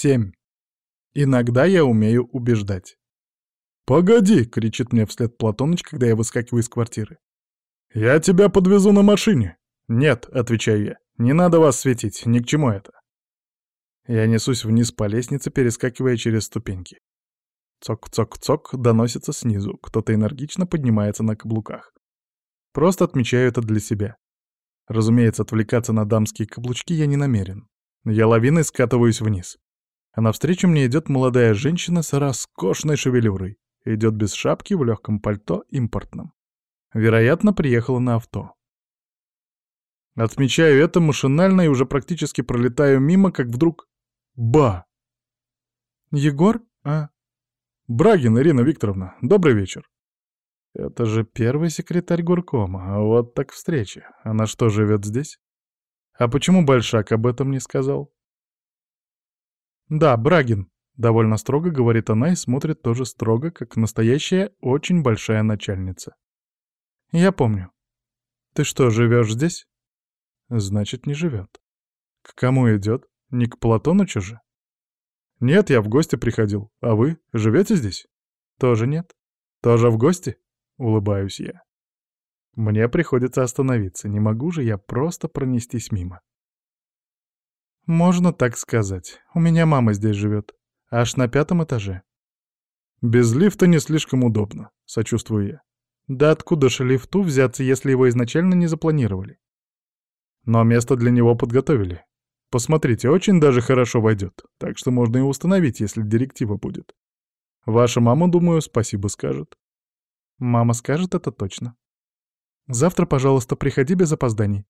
Семь. Иногда я умею убеждать. «Погоди!» — кричит мне вслед Платоныч, когда я выскакиваю из квартиры. «Я тебя подвезу на машине!» «Нет», — отвечаю я, — «не надо вас светить, ни к чему это». Я несусь вниз по лестнице, перескакивая через ступеньки. Цок-цок-цок доносится снизу, кто-то энергично поднимается на каблуках. Просто отмечаю это для себя. Разумеется, отвлекаться на дамские каблучки я не намерен. Я лавиной скатываюсь вниз. А навстречу мне идет молодая женщина с роскошной шевелюрой. Идет без шапки, в легком пальто, импортном. Вероятно, приехала на авто. Отмечаю это машинально и уже практически пролетаю мимо, как вдруг... Ба! Егор? А? Брагин Ирина Викторовна, добрый вечер. Это же первый секретарь горкома, а вот так встреча. Она что, живет здесь? А почему Большак об этом не сказал? Да, Брагин, довольно строго говорит она и смотрит тоже строго, как настоящая очень большая начальница. Я помню. Ты что, живешь здесь? Значит, не живет. К кому идет? Не к Платонычу же? Нет, я в гости приходил. А вы живете здесь? Тоже нет. Тоже в гости? Улыбаюсь я. Мне приходится остановиться, не могу же я просто пронестись мимо. Можно так сказать. У меня мама здесь живет. Аж на пятом этаже. Без лифта не слишком удобно, сочувствую я. Да откуда же лифту взяться, если его изначально не запланировали? Но место для него подготовили. Посмотрите, очень даже хорошо войдет, так что можно и установить, если директива будет. Ваша мама, думаю, спасибо скажет. Мама скажет это точно. Завтра, пожалуйста, приходи без опозданий.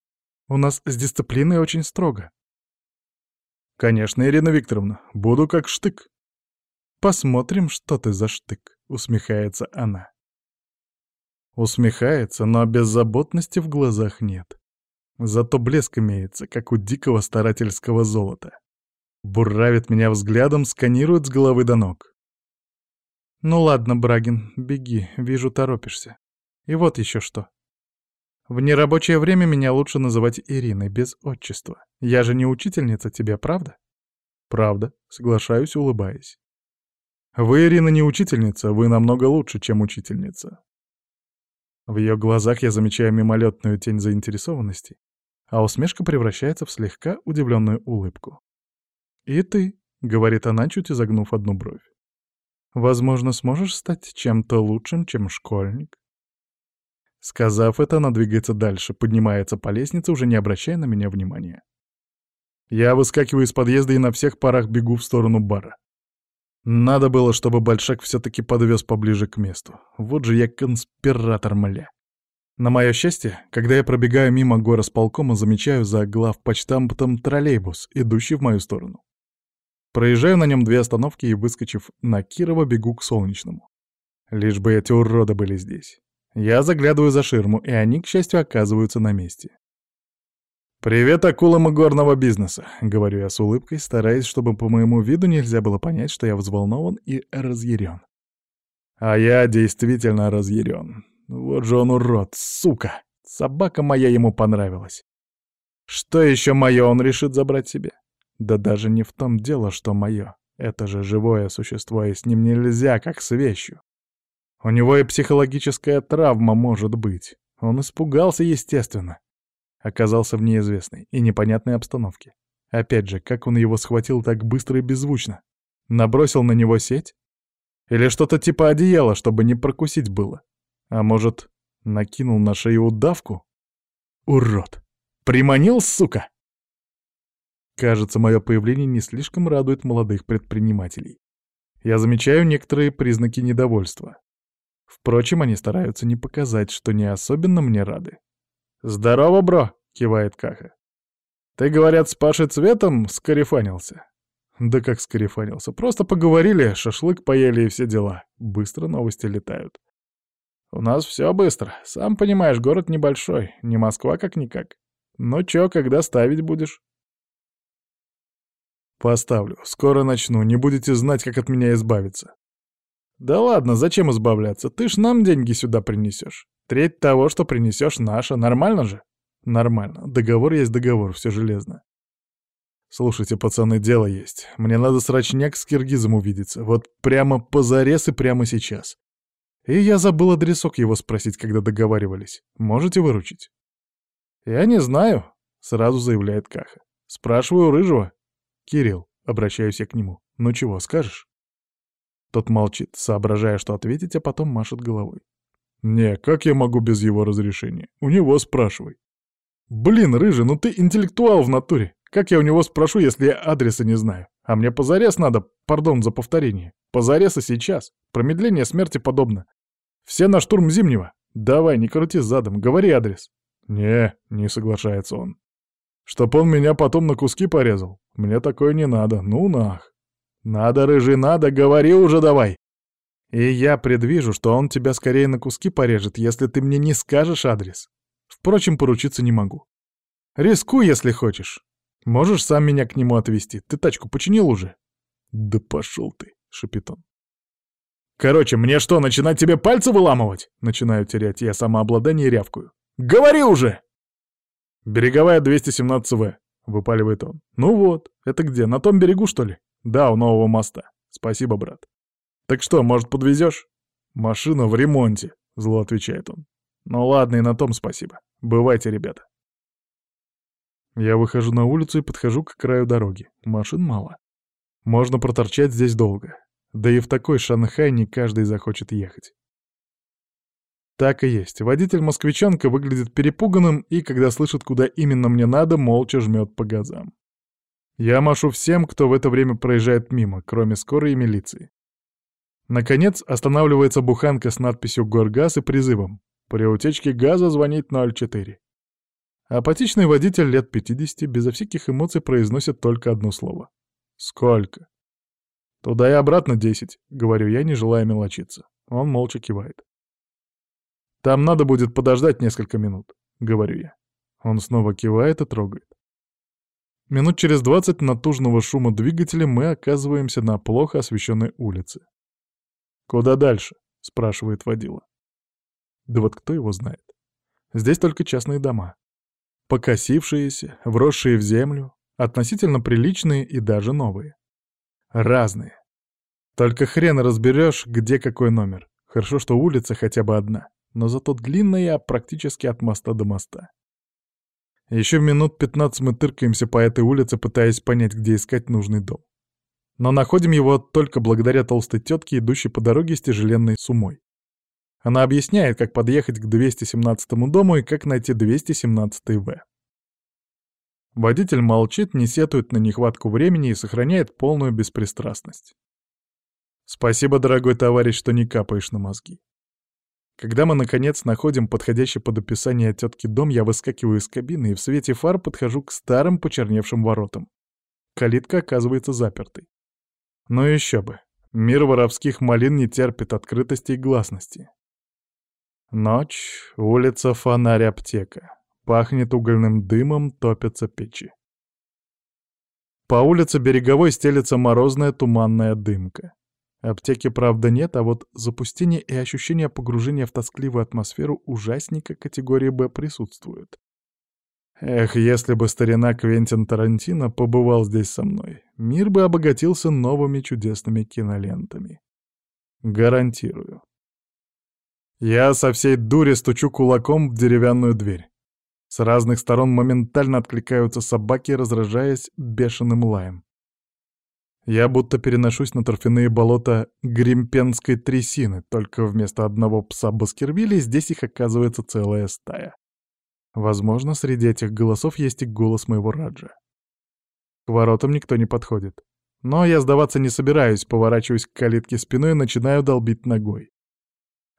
У нас с дисциплиной очень строго. Конечно, Ирина Викторовна, буду как штык. Посмотрим, что ты за штык, усмехается она. Усмехается, но беззаботности в глазах нет. Зато блеск имеется, как у дикого старательского золота. Буравит меня взглядом, сканирует с головы до ног. «Ну ладно, Брагин, беги, вижу, торопишься. И вот еще что. В нерабочее время меня лучше называть Ириной, без отчества. Я же не учительница тебе, правда?» «Правда», — соглашаюсь, улыбаясь. «Вы, Ирина, не учительница, вы намного лучше, чем учительница». В ее глазах я замечаю мимолетную тень заинтересованности, а усмешка превращается в слегка удивленную улыбку. «И ты», — говорит она, чуть изогнув одну бровь. Возможно, сможешь стать чем-то лучшим, чем школьник. Сказав это, она двигается дальше, поднимается по лестнице, уже не обращая на меня внимания. Я выскакиваю из подъезда и на всех парах бегу в сторону бара. Надо было, чтобы Большак все-таки подвез поближе к месту. Вот же я конспиратор, мля. На мое счастье, когда я пробегаю мимо горосполкома, замечаю за главпочтампом троллейбус, идущий в мою сторону. Проезжаю на нем две остановки и, выскочив на Кирова, бегу к Солнечному. Лишь бы эти уроды были здесь. Я заглядываю за ширму, и они, к счастью, оказываются на месте. «Привет акулам горного бизнеса», — говорю я с улыбкой, стараясь, чтобы по моему виду нельзя было понять, что я взволнован и разъярен. А я действительно разъярен. Вот же он урод, сука! Собака моя ему понравилась. Что еще мое он решит забрать себе? Да даже не в том дело, что мое. Это же живое существо, и с ним нельзя, как с вещью. У него и психологическая травма может быть. Он испугался, естественно. Оказался в неизвестной и непонятной обстановке. Опять же, как он его схватил так быстро и беззвучно? Набросил на него сеть? Или что-то типа одеяла, чтобы не прокусить было? А может, накинул на шею удавку? Урод! Приманил, сука! Кажется, мое появление не слишком радует молодых предпринимателей. Я замечаю некоторые признаки недовольства. Впрочем, они стараются не показать, что не особенно мне рады. «Здорово, бро!» — кивает Каха. «Ты, говорят, с Пашей Цветом скарифанился?» «Да как скарифанился? Просто поговорили, шашлык поели и все дела. Быстро новости летают». «У нас все быстро. Сам понимаешь, город небольшой, не Москва как-никак. Ну чё, когда ставить будешь?» Поставлю. Скоро начну. Не будете знать, как от меня избавиться. Да ладно, зачем избавляться? Ты ж нам деньги сюда принесешь. Треть того, что принесешь, наша. Нормально же? Нормально. Договор есть договор, все железно. Слушайте, пацаны, дело есть. Мне надо срочняк с киргизом увидеться. Вот прямо позарез и прямо сейчас. И я забыл адресок его спросить, когда договаривались. Можете выручить? Я не знаю, сразу заявляет Каха. Спрашиваю Рыжего. Кирилл, обращаюсь я к нему. Ну чего, скажешь? Тот молчит, соображая, что ответить, а потом машет головой. «Не, как я могу без его разрешения? У него спрашивай». «Блин, Рыжий, ну ты интеллектуал в натуре. Как я у него спрошу, если я адреса не знаю? А мне позарез надо, пардон за повторение. Позарез и сейчас. Промедление смерти подобно. Все на штурм Зимнего. Давай, не крути задом, говори адрес». «Не», — не соглашается он. «Чтоб он меня потом на куски порезал. Мне такое не надо. Ну нах». «Надо, Рыжий, надо, говори уже давай!» «И я предвижу, что он тебя скорее на куски порежет, если ты мне не скажешь адрес. Впрочем, поручиться не могу. Рискуй, если хочешь. Можешь сам меня к нему отвезти. Ты тачку починил уже?» «Да пошел ты!» — шепит он. «Короче, мне что, начинать тебе пальцы выламывать?» Начинаю терять я самообладание и рявкую. «Говори уже!» «Береговая 217В», — выпаливает он. «Ну вот, это где, на том берегу, что ли?» «Да, у нового моста. Спасибо, брат». «Так что, может, подвезешь?» «Машина в ремонте», — зло отвечает он. «Ну ладно, и на том спасибо. Бывайте, ребята». Я выхожу на улицу и подхожу к краю дороги. Машин мало. Можно проторчать здесь долго. Да и в такой Шанхай не каждый захочет ехать. Так и есть. Водитель-москвичанка выглядит перепуганным и, когда слышит, куда именно мне надо, молча жмет по газам. Я машу всем, кто в это время проезжает мимо, кроме скорой и милиции. Наконец останавливается буханка с надписью «Горгаз» и призывом «При утечке газа звонить 04». Апатичный водитель лет 50 безо всяких эмоций произносит только одно слово. «Сколько?» «Туда и обратно 10», — говорю я, не желая мелочиться. Он молча кивает. «Там надо будет подождать несколько минут», — говорю я. Он снова кивает и трогает. Минут через двадцать натужного шума двигателя мы оказываемся на плохо освещенной улице. «Куда дальше?» — спрашивает водила. Да вот кто его знает. Здесь только частные дома. Покосившиеся, вросшие в землю, относительно приличные и даже новые. Разные. Только хрен разберешь, где какой номер. Хорошо, что улица хотя бы одна, но зато длинная практически от моста до моста. Еще минут 15 мы тыркаемся по этой улице, пытаясь понять, где искать нужный дом. Но находим его только благодаря толстой тетке, идущей по дороге с тяжеленной сумой. Она объясняет, как подъехать к 217 дому и как найти 217 В. Водитель молчит, не сетует на нехватку времени и сохраняет полную беспристрастность. Спасибо, дорогой товарищ, что не капаешь на мозги. Когда мы, наконец, находим подходящий под описание тетки дом, я выскакиваю из кабины и в свете фар подхожу к старым почерневшим воротам. Калитка оказывается запертой. Но еще бы. Мир воровских малин не терпит открытости и гласности. Ночь, улица, фонарь, аптека. Пахнет угольным дымом, топятся печи. По улице Береговой стелется морозная туманная дымка. Аптеки, правда, нет, а вот запустение и ощущение погружения в тоскливую атмосферу ужасника категории «Б» присутствуют. Эх, если бы старина Квентин Тарантино побывал здесь со мной, мир бы обогатился новыми чудесными кинолентами. Гарантирую. Я со всей дури стучу кулаком в деревянную дверь. С разных сторон моментально откликаются собаки, разражаясь бешеным лаем. Я будто переношусь на торфяные болота гримпенской трясины, только вместо одного пса Баскервилей здесь их оказывается целая стая. Возможно, среди этих голосов есть и голос моего Раджа. К воротам никто не подходит. Но я сдаваться не собираюсь, поворачиваюсь к калитке спиной и начинаю долбить ногой.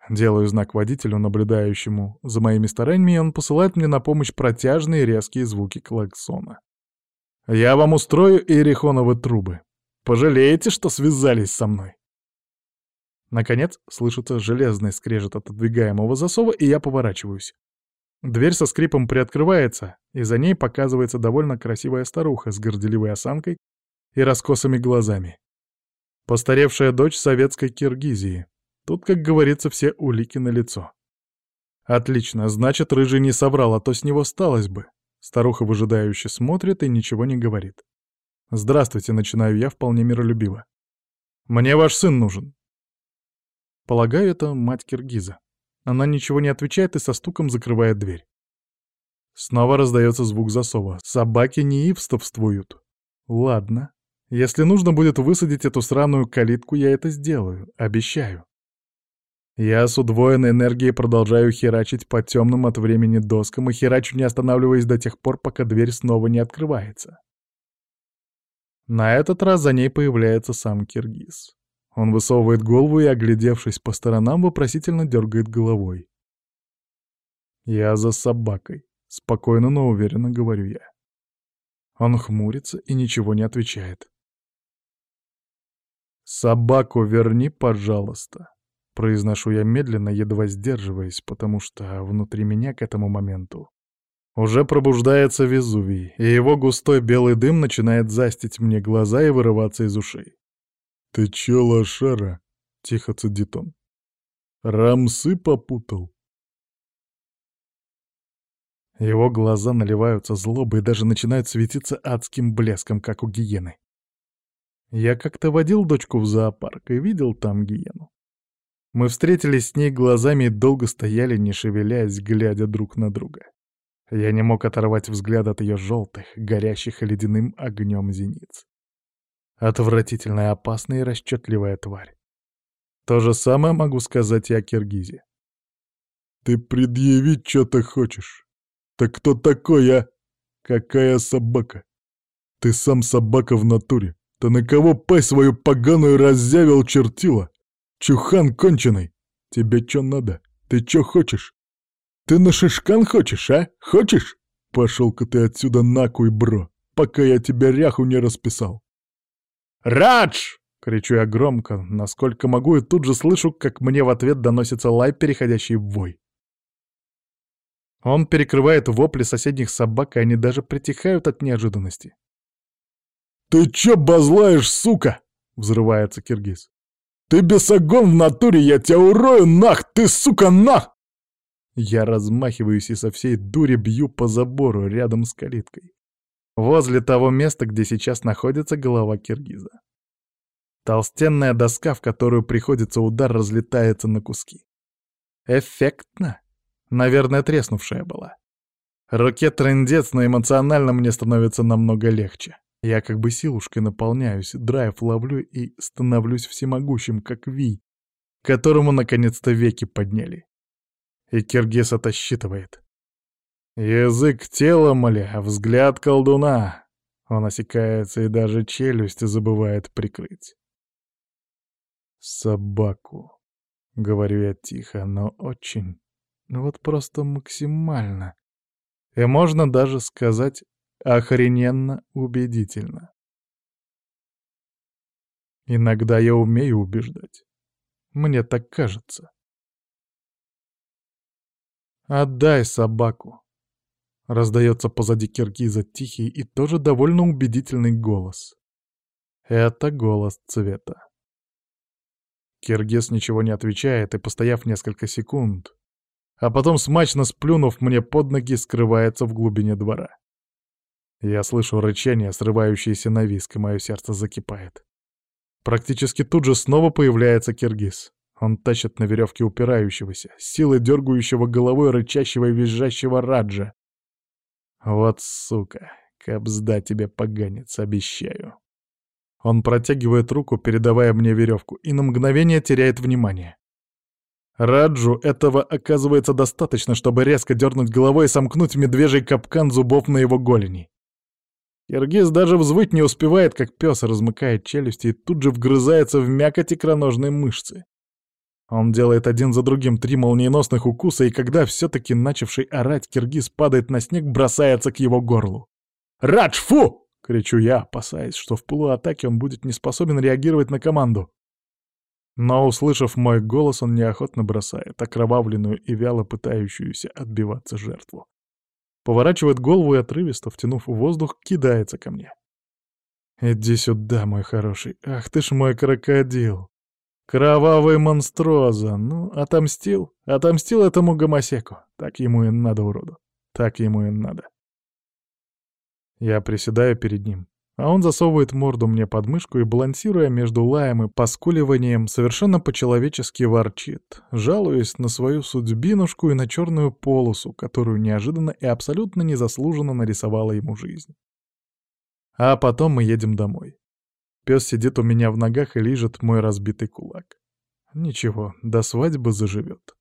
Делаю знак водителю, наблюдающему за моими стараниями, и он посылает мне на помощь протяжные резкие звуки клаксона. «Я вам устрою иерихоновы трубы», Пожалеете, что связались со мной?» Наконец, слышится железный скрежет отодвигаемого засова, и я поворачиваюсь. Дверь со скрипом приоткрывается, и за ней показывается довольно красивая старуха с горделивой осанкой и раскосыми глазами. Постаревшая дочь советской Киргизии. Тут, как говорится, все улики на лицо. Отлично, значит, рыжий не соврал, а то с него сталось бы. Старуха выжидающе смотрит и ничего не говорит. «Здравствуйте», — начинаю я вполне миролюбиво. «Мне ваш сын нужен». Полагаю, это мать Киргиза. Она ничего не отвечает и со стуком закрывает дверь. Снова раздается звук засова. Собаки неивствовствуют. Ладно. Если нужно будет высадить эту сраную калитку, я это сделаю. Обещаю. Я с удвоенной энергией продолжаю херачить по темным от времени доскам и херачу, не останавливаясь до тех пор, пока дверь снова не открывается. На этот раз за ней появляется сам Киргиз. Он высовывает голову и, оглядевшись по сторонам, вопросительно дергает головой. «Я за собакой», — спокойно, но уверенно говорю я. Он хмурится и ничего не отвечает. «Собаку верни, пожалуйста», — произношу я медленно, едва сдерживаясь, потому что внутри меня к этому моменту уже пробуждается Везувий, и его густой белый дым начинает застить мне глаза и вырываться из ушей. «Ты чё, лошара?» — тихо цедит он. «Рамсы попутал?» Его глаза наливаются злобой и даже начинают светиться адским блеском, как у гиены. Я как-то водил дочку в зоопарк и видел там гиену. Мы встретились с ней глазами и долго стояли, не шевелясь, глядя друг на друга. Я не мог оторвать взгляд от ее желтых, горящих ледяным огнем зениц. Отвратительная, опасная и расчетливая тварь. То же самое могу сказать и о Киргизе. «Ты предъявить что-то хочешь? Так кто такой, я? Какая собака? Ты сам собака в натуре. Ты на кого пасть свою поганую раззявил чертила? Чухан конченый. Тебе что надо? Ты что хочешь? Ты на шишкан хочешь, а? Хочешь? Пошел-ка ты отсюда накуй, бро, пока я тебя ряху не расписал. «Радж!» — кричу я громко, насколько могу, и тут же слышу, как мне в ответ доносится лай, переходящий в вой. Он перекрывает вопли соседних собак, и они даже притихают от неожиданности. «Ты чё базлаешь, сука?» — взрывается Киргиз. «Ты бесогон в натуре, я тебя урою, нах! Ты, сука, нах!» Я размахиваюсь и со всей дури бью по забору рядом с калиткой возле того места, где сейчас находится голова киргиза. Толстенная доска, в которую приходится удар, разлетается на куски. Эффектно. Наверное, треснувшая была. Руке трындец, но эмоционально мне становится намного легче. Я как бы силушкой наполняюсь, драйв ловлю и становлюсь всемогущим, как Ви, которому наконец-то веки подняли. И Киргиз это считывает. Язык тела, мля, взгляд колдуна. Он осекается и даже челюсть забывает прикрыть. «Собаку», — говорю я тихо, но очень, ну вот просто максимально. И можно даже сказать охрененно убедительно. Иногда я умею убеждать. Мне так кажется. «Отдай собаку», Раздается позади киргиза тихий и тоже довольно убедительный голос. Это голос цвета. Киргиз ничего не отвечает и, постояв несколько секунд, а потом, смачно сплюнув мне под ноги, скрывается в глубине двора. Я слышу рычание, срывающееся на виск, и мое сердце закипает. Практически тут же снова появляется Киргиз. Он тащит на веревке упирающегося, силой дергающего головой рычащего и визжащего Раджа, вот сука, кабзда тебе поганец, обещаю. Он протягивает руку, передавая мне веревку, и на мгновение теряет внимание. Раджу этого оказывается достаточно, чтобы резко дернуть головой и сомкнуть медвежий капкан зубов на его голени. Киргиз даже взвыть не успевает, как пес размыкает челюсти и тут же вгрызается в мякоть икроножной мышцы. Он делает один за другим три молниеносных укуса, и когда все-таки начавший орать киргиз падает на снег, бросается к его горлу. «Радж, фу!» — кричу я, опасаясь, что в полуатаке он будет не способен реагировать на команду. Но, услышав мой голос, он неохотно бросает окровавленную и вяло пытающуюся отбиваться жертву. Поворачивает голову и отрывисто, втянув воздух, кидается ко мне. «Иди сюда, мой хороший. Ах ты ж мой крокодил!» Кровавый монстроза. Ну, отомстил. Отомстил этому гомосеку. Так ему и надо, уроду. Так ему и надо. Я приседаю перед ним, а он засовывает морду мне под мышку и, балансируя между лаем и поскуливанием, совершенно по-человечески ворчит, жалуясь на свою судьбинушку и на черную полосу, которую неожиданно и абсолютно незаслуженно нарисовала ему жизнь. А потом мы едем домой. Пес сидит у меня в ногах и лижет мой разбитый кулак. Ничего, до свадьбы заживет.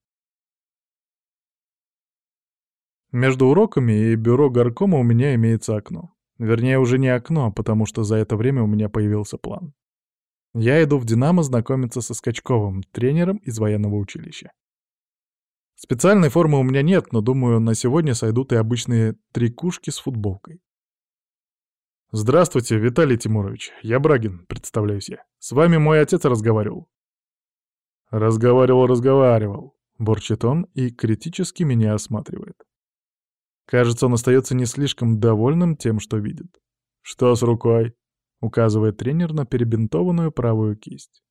Между уроками и бюро горкома у меня имеется окно. Вернее, уже не окно, потому что за это время у меня появился план. Я иду в «Динамо» знакомиться со Скачковым, тренером из военного училища. Специальной формы у меня нет, но, думаю, на сегодня сойдут и обычные трикушки с футболкой. «Здравствуйте, Виталий Тимурович. Я Брагин, представляюсь я. С вами мой отец разговаривал». «Разговаривал, разговаривал», — борчит он и критически меня осматривает. Кажется, он остается не слишком довольным тем, что видит. «Что с рукой?» — указывает тренер на перебинтованную правую кисть.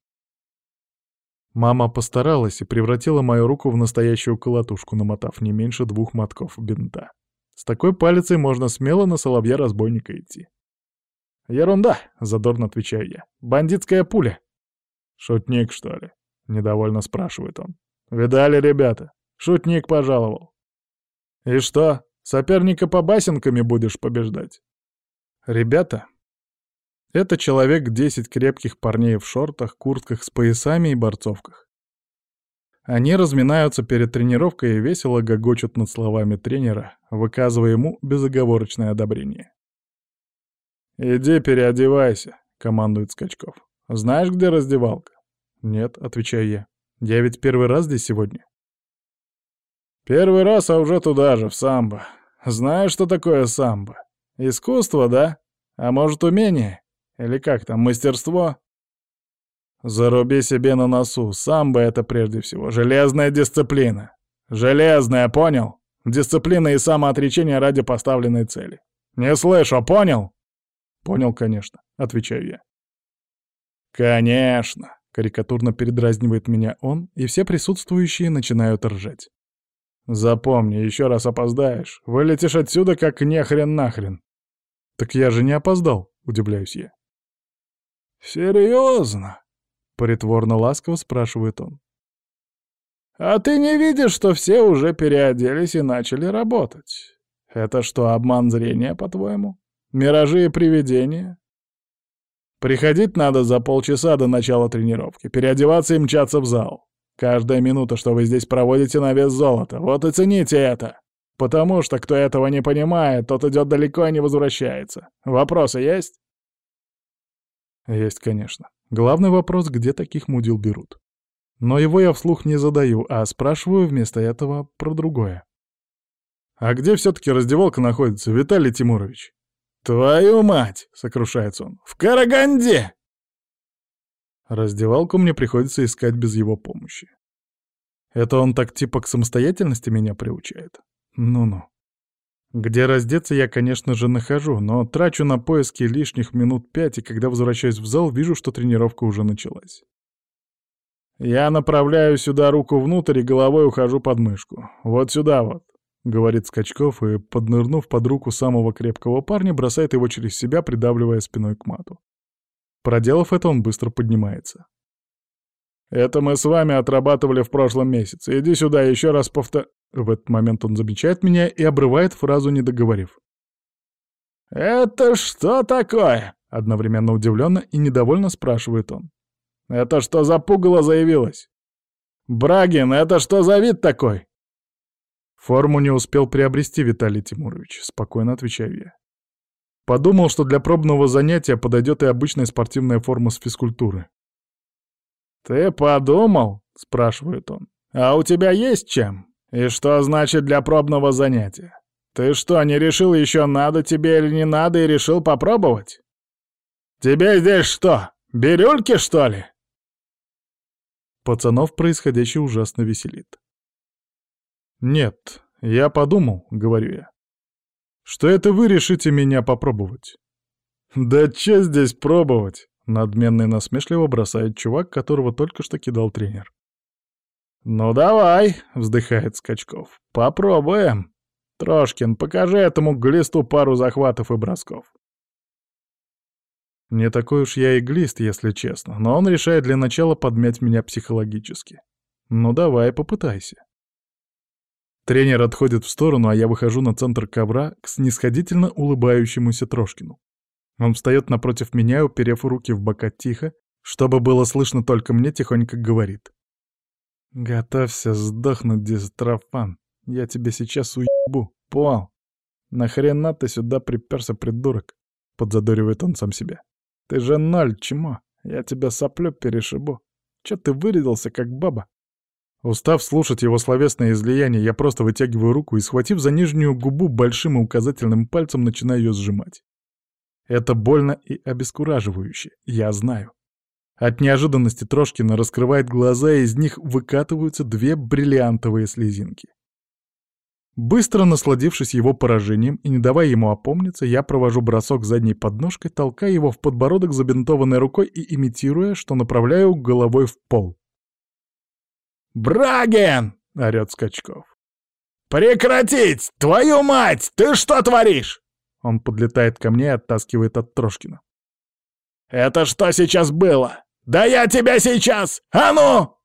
Мама постаралась и превратила мою руку в настоящую колотушку, намотав не меньше двух мотков бинта. С такой палицей можно смело на соловья-разбойника идти. «Ерунда!» — задорно отвечаю я. «Бандитская пуля!» «Шутник, что ли?» — недовольно спрашивает он. «Видали, ребята? Шутник пожаловал». «И что, Соперника по басенками будешь побеждать. Ребята, это человек 10 крепких парней в шортах, куртках с поясами и борцовках. Они разминаются перед тренировкой и весело гогочут над словами тренера, выказывая ему безоговорочное одобрение. «Иди переодевайся», — командует Скачков. «Знаешь, где раздевалка?» «Нет», — отвечаю я. «Я ведь первый раз здесь сегодня». «Первый раз, а уже туда же, в самбо. Знаешь, что такое самбо? Искусство, да? А может, умение? Или как там, мастерство? Заруби себе на носу. Самбо — это прежде всего железная дисциплина. Железная, понял? Дисциплина и самоотречение ради поставленной цели. Не слышу, понял? Понял, конечно, отвечаю я. Конечно, карикатурно передразнивает меня он, и все присутствующие начинают ржать. Запомни, еще раз опоздаешь, вылетишь отсюда как нехрен нахрен. Так я же не опоздал, удивляюсь я. Серьезно? Притворно ласково спрашивает он. А ты не видишь, что все уже переоделись и начали работать? Это что, обман зрения, по-твоему? Миражи и привидения? Приходить надо за полчаса до начала тренировки, переодеваться и мчаться в зал. Каждая минута, что вы здесь проводите, на вес золота. Вот и цените это. Потому что кто этого не понимает, тот идет далеко и не возвращается. Вопросы есть? Есть, конечно. Главный вопрос, где таких мудил берут. Но его я вслух не задаю, а спрашиваю вместо этого про другое. «А где все-таки раздевалка находится, Виталий Тимурович?» «Твою мать!» — сокрушается он. «В Караганде!» Раздевалку мне приходится искать без его помощи. Это он так типа к самостоятельности меня приучает? Ну-ну. Где раздеться я, конечно же, нахожу, но трачу на поиски лишних минут пять, и когда возвращаюсь в зал, вижу, что тренировка уже началась. Я направляю сюда руку внутрь и головой ухожу под мышку. Вот сюда вот, — говорит Скачков, и, поднырнув под руку самого крепкого парня, бросает его через себя, придавливая спиной к мату. Проделав это, он быстро поднимается. «Это мы с вами отрабатывали в прошлом месяце. Иди сюда, еще раз повтор...» В этот момент он замечает меня и обрывает фразу, не договорив. «Это что такое?» — одновременно удивленно и недовольно спрашивает он. «Это что за пугало заявилось?» «Брагин, это что за вид такой?» «Форму не успел приобрести, Виталий Тимурович», — спокойно отвечаю я. Подумал, что для пробного занятия подойдет и обычная спортивная форма с физкультуры. «Ты подумал?» — спрашивает он. «А у тебя есть чем? И что значит для пробного занятия? Ты что, не решил еще надо тебе или не надо и решил попробовать? Тебе здесь что, бирюльки, что ли?» Пацанов происходящее ужасно веселит. «Нет, я подумал», — говорю я что это вы решите меня попробовать. «Да чё здесь пробовать?» — надменно и насмешливо бросает чувак, которого только что кидал тренер. «Ну давай», — вздыхает Скачков, — «попробуем. Трошкин, покажи этому глисту пару захватов и бросков». Не такой уж я иглист, если честно, но он решает для начала подмять меня психологически. Ну давай, попытайся. Тренер отходит в сторону, а я выхожу на центр ковра к снисходительно улыбающемуся Трошкину. Он встает напротив меня, уперев руки в бока тихо, чтобы было слышно только мне, тихонько говорит. «Готовься сдохнуть, дистрофан. Я тебе сейчас уебу, понял? Нахрена ты сюда приперся, придурок?» Подзадоривает он сам себя. «Ты же ноль, чмо. Я тебя соплю перешибу. Чё ты вырядился, как баба?» Устав слушать его словесное излияние, я просто вытягиваю руку и, схватив за нижнюю губу большим и указательным пальцем, начинаю ее сжимать. Это больно и обескураживающе, я знаю. От неожиданности Трошкина раскрывает глаза, и из них выкатываются две бриллиантовые слезинки. Быстро насладившись его поражением и не давая ему опомниться, я провожу бросок задней подножкой, толкая его в подбородок забинтованной рукой и имитируя, что направляю головой в пол. «Браген!» — орёт Скачков. «Прекратить! Твою мать! Ты что творишь?» Он подлетает ко мне и оттаскивает от Трошкина. «Это что сейчас было? Да я тебя сейчас! А ну!»